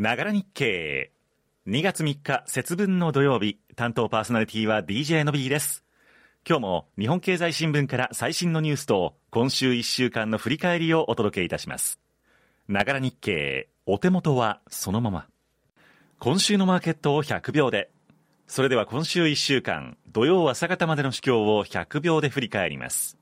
ながら日経。2月3日節分の土曜日、担当パーソナリティは DJ の B です。今日も日本経済新聞から最新のニュースと今週1週間の振り返りをお届けいたします。ながら日経、お手元はそのまま。今週のマーケットを100秒で。それでは今週1週間、土曜朝方までの主況を100秒で振り返ります。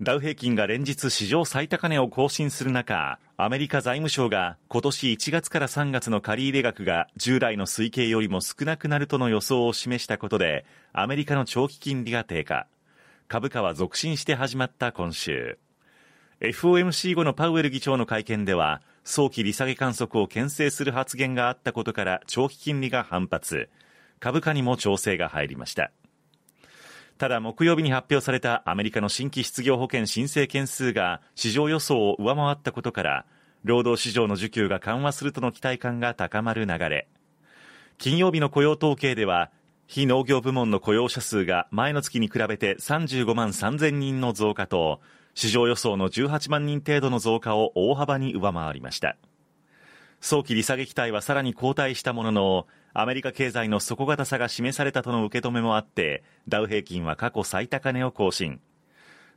ダウ平均が連日史上最高値を更新する中、アメリカ財務省が今年1月から3月の借入額が従来の推計よりも少なくなるとの予想を示したことで、アメリカの長期金利が低下。株価は続伸して始まった今週。FOMC 後のパウエル議長の会見では、早期利下げ観測を牽制する発言があったことから長期金利が反発。株価にも調整が入りました。ただ木曜日に発表されたアメリカの新規失業保険申請件数が市場予想を上回ったことから労働市場の需給が緩和するとの期待感が高まる流れ。金曜日の雇用統計では非農業部門の雇用者数が前の月に比べて35万3000人の増加と市場予想の18万人程度の増加を大幅に上回りました。早期利下げ期待はさらに後退したもののアメリカ経済の底堅さが示されたとの受け止めもあってダウ平均は過去最高値を更新。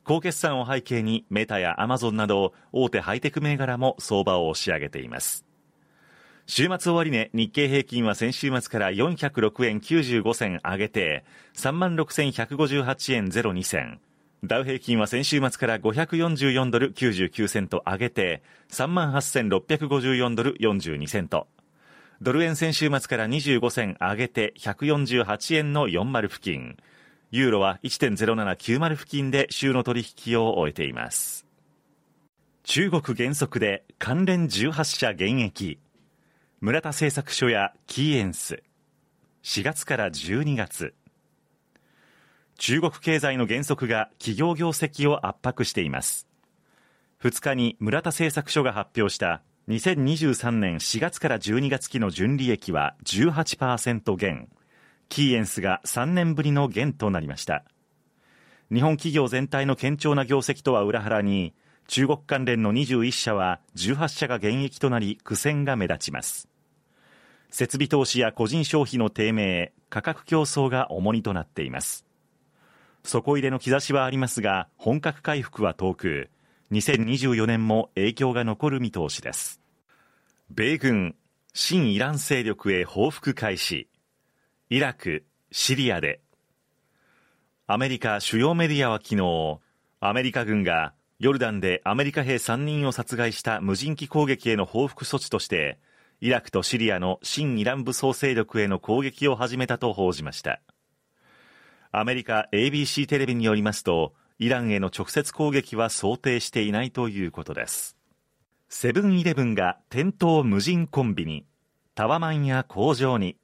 高決算を背景にメタやアマゾンなど大手ハイテク銘柄も相場を押し上げています。週末終値、日経平均は先週末から406円95銭上げて36,158円02銭。ダウ平均は先週末から544ドル99セント上げて38,654ドル42セントドル円先週末から25銭上げて148円の40付近。ユーロは1.0790付近で週の取引を終えています。中国原則で関連18社減益。村田製作所やキーエンス。4月から12月。中国経済の減速が企業業績を圧迫しています。2日に村田製作所が発表した2023年4月から12月期の純利益は18%減。キーエンスが3年ぶりの減となりました。日本企業全体の堅調な業績とは裏腹に中国関連の21社は18社が減益となり苦戦が目立ちます。設備投資や個人消費の低迷価格競争が重荷となっています。底入れの兆しはありますが本格回復は遠く2024年も影響が残る見通しです。米軍、新イラン勢力へ報復開始。イラク、シリアで。アメリカ主要メディアは昨日、アメリカ軍がヨルダンでアメリカ兵3人を殺害した無人機攻撃への報復措置として、イラクとシリアの新イラン武装勢力への攻撃を始めたと報じました。アメリカ ABC テレビによりますと、イランへの直接攻撃は想定していないということです。セブンイレブンが店頭無人コンビニタワマンや工場に。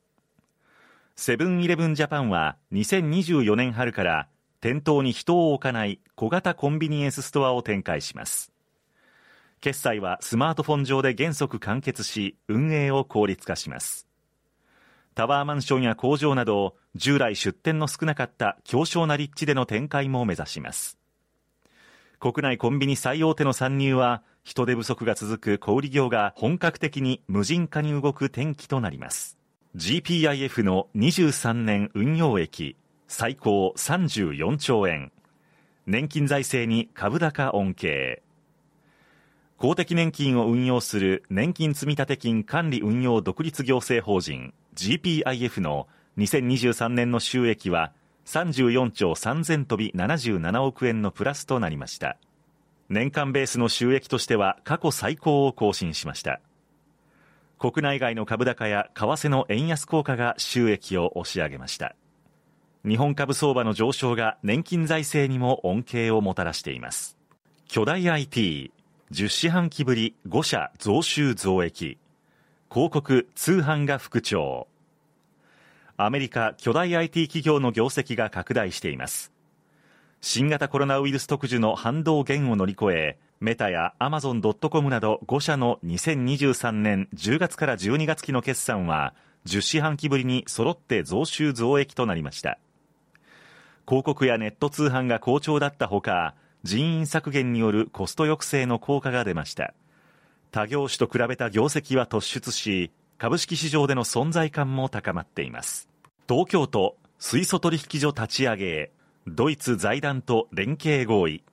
セブンイレブンジャパンは2024年春から店頭に人を置かない小型コンビニエンスストアを展開します。決済はスマートフォン上で原則完結し運営を効率化します。タワーマンションや工場など従来出店の少なかった強小な立地での展開も目指します。国内コンビニ最大手の参入は人手不足が続く小売業が本格的に無人化に動く転機となります。GPIF の23年運用益最高34兆円。年金財政に株高恩恵。公的年金を運用する年金積立金管理運用独立行政法人 GPIF の2023年の収益は34兆3000飛び77億円のプラスとなりました。年間ベースの収益としては過去最高を更新しました。国内外の株高や為替の円安効果が収益を押し上げました。日本株相場の上昇が年金財政にも恩恵をもたらしています。巨大 IT 10四半期ぶり5社増収増益。広告通販が復調。アメリカ巨大 IT 企業の業績が拡大しています。新型コロナウイルス特需の反動減を乗り越えメタやアマゾン・ドット・コムなど5社の2023年10月から12月期の決算は10四半期ぶりに揃って増収増益となりました。広告やネット通販が好調だったほか人員削減によるコスト抑制の効果が出ました他業種と比べた業績は突出し、株式市場での存在感も高まっています。東京都水素取引所立ち上げへ、ドイツ財団と連携合意。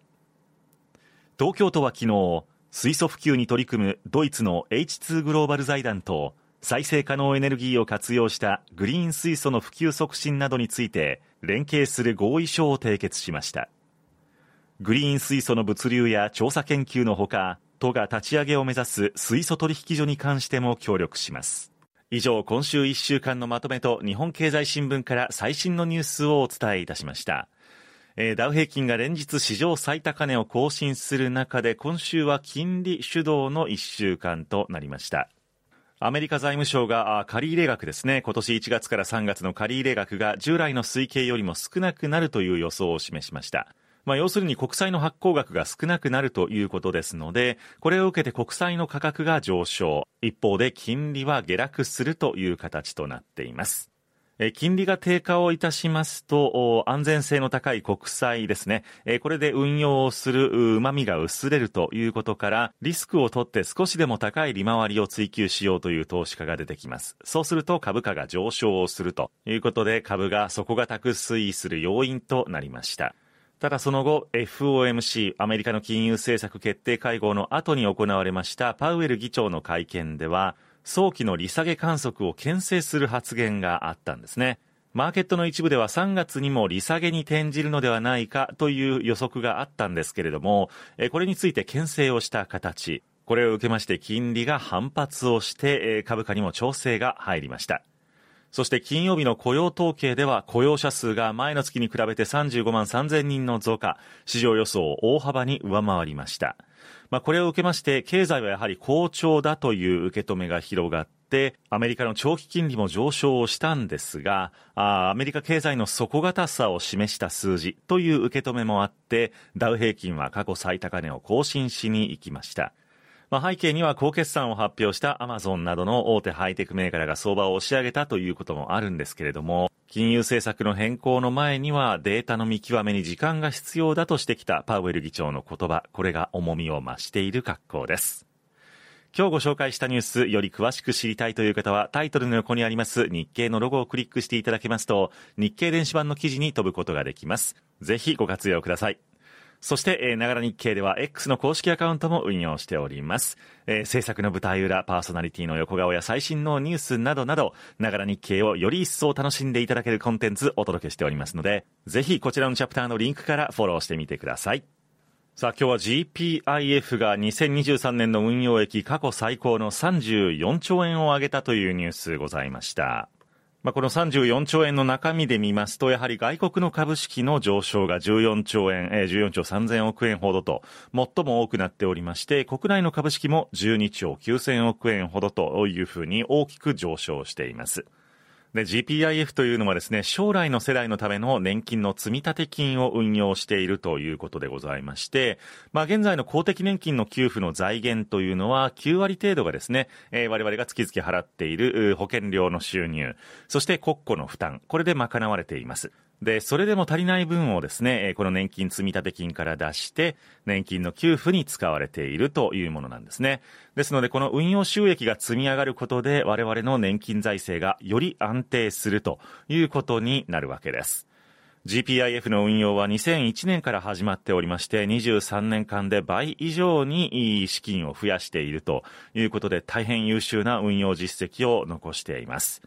東京都は昨日、水素普及に取り組むドイツの H2 グローバル財団と再生可能エネルギーを活用したグリーン水素の普及促進などについて連携する合意書を締結しましたグリーン水素の物流や調査研究のほか都が立ち上げを目指す水素取引所に関しても協力します。以上今週1週間のまとめと日本経済新聞から最新のニュースをお伝えいたしました。えダウ平均が連日史上最高値を更新する中で今週は金利主導の1週間となりました。アメリカ財務省が借入額ですね、今年1月から3月の借入額が従来の推計よりも少なくなるという予想を示しました。まあ、要するに国債の発行額が少なくなるということですので、これを受けて国債の価格が上昇、一方で金利は下落するという形となっています。金利が低下をいたしますと、安全性の高い国債ですね。これで運用をする旨味が薄れるということから、リスクを取って少しでも高い利回りを追求しようという投資家が出てきます。そうすると株価が上昇をするということで、株が底堅く推移する要因となりました。ただその後、FOMC、アメリカの金融政策決定会合の後に行われましたパウエル議長の会見では、早期の利下げ観測を牽制する発言があったんですね。マーケットの一部では3月にも利下げに転じるのではないかという予測があったんですけれども、これについて牽制をした形。これを受けまして金利が反発をして株価にも調整が入りました。そして金曜日の雇用統計では雇用者数が前の月に比べて35万3000人の増加、市場予想を大幅に上回りました。まあ、これを受けまして、経済はやはり好調だという受け止めが広がって、アメリカの長期金利も上昇をしたんですが、あアメリカ経済の底堅さを示した数字という受け止めもあって、ダウ平均は過去最高値を更新しに行きました。まあ、背景には高決算を発表したアマゾンなどの大手ハイテクメーカーが相場を押し上げたということもあるんですけれども、金融政策の変更の前にはデータの見極めに時間が必要だとしてきたパウエル議長の言葉、これが重みを増している格好です。今日ご紹介したニュース、より詳しく知りたいという方は、タイトルの横にあります日経のロゴをクリックしていただけますと、日経電子版の記事に飛ぶことができます。ぜひご活用ください。そして、えー、ながら日経では X の公式アカウントも運用しております。えー、制作の舞台裏、パーソナリティの横顔や最新のニュースなどなど、ながら日経をより一層楽しんでいただけるコンテンツお届けしておりますので、ぜひこちらのチャプターのリンクからフォローしてみてください。さあ今日は GPIF が2023年の運用益過去最高の34兆円を上げたというニュースございました。まあ、この34兆円の中身で見ますと、やはり外国の株式の上昇が14兆円、えー、14兆3000億円ほどと、最も多くなっておりまして、国内の株式も12兆9000億円ほどというふうに大きく上昇しています。で、GPIF というのはですね、将来の世代のための年金の積立金を運用しているということでございまして、まあ現在の公的年金の給付の財源というのは9割程度がですね、えー、我々が月々払っている保険料の収入、そして国庫の負担、これで賄われています。で、それでも足りない分をですね、この年金積立金から出して、年金の給付に使われているというものなんですね。ですので、この運用収益が積み上がることで、我々の年金財政がより安定するということになるわけです。GPIF の運用は2001年から始まっておりまして、23年間で倍以上に資金を増やしているということで、大変優秀な運用実績を残しています。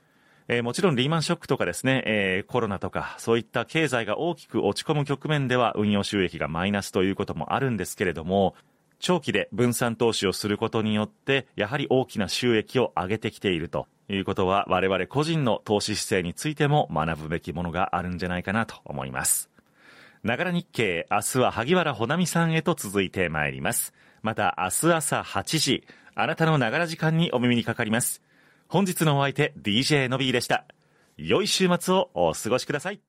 えー、もちろんリーマンショックとかですね、えー、コロナとか、そういった経済が大きく落ち込む局面では運用収益がマイナスということもあるんですけれども、長期で分散投資をすることによって、やはり大きな収益を上げてきているということは、我々個人の投資姿勢についても学ぶべきものがあるんじゃないかなと思います。ながら日経、明日は萩原ほなみさんへと続いてまいります。また明日朝8時、あなたのながら時間にお耳にかかります。本日のお相手、DJ のびーでした。良い週末をお過ごしください。